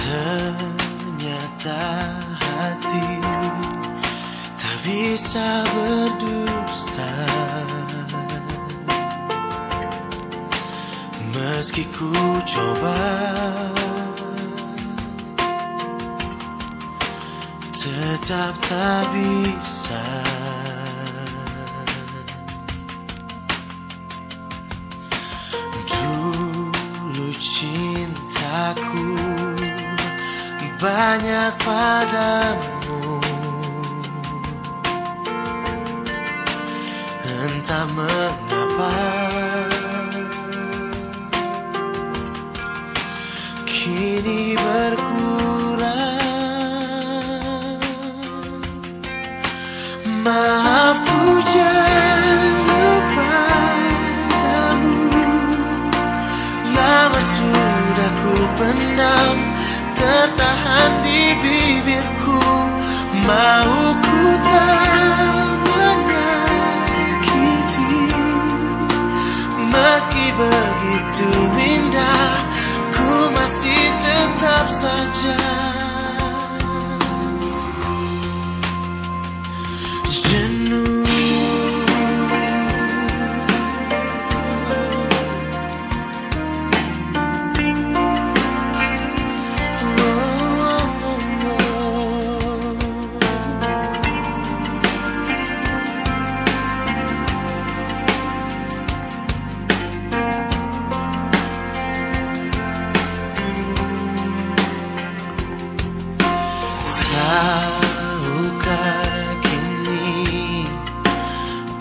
Ternyata hati tak bisa berdusta. Meski ku coba Tetap tak bisa. Dulu cintaku banyak padamu. Entah mengapa. Kini berkurang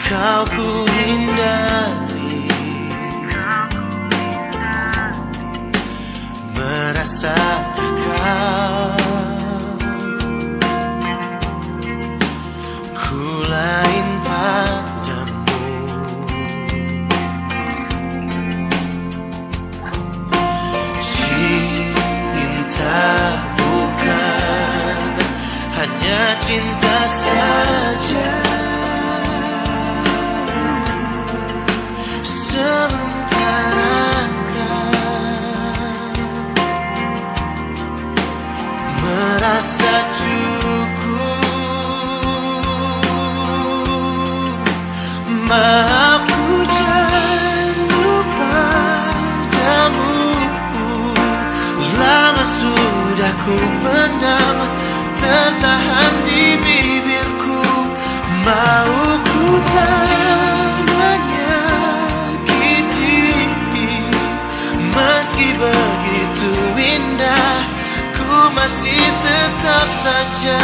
kau ku hindar. mau ku tanya kicipi Meski begitu indah Ku masih tetap saja.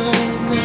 good